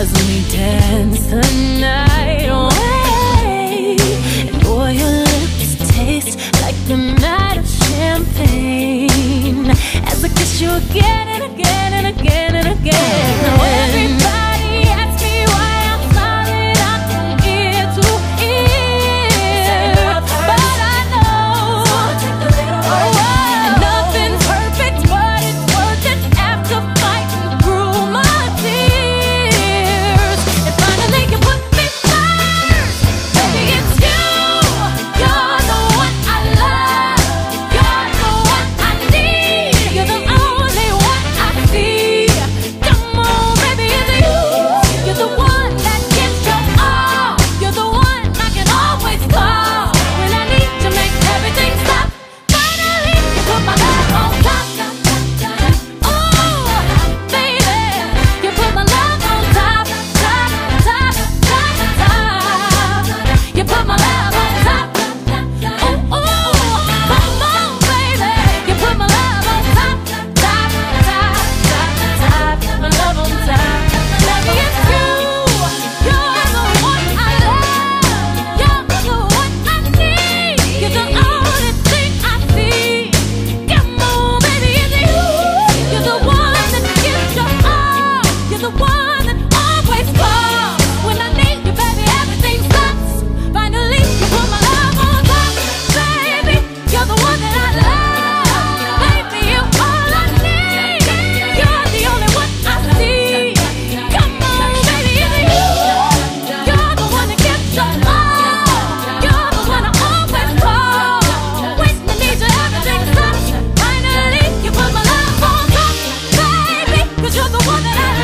as we dance the night. You're the one that I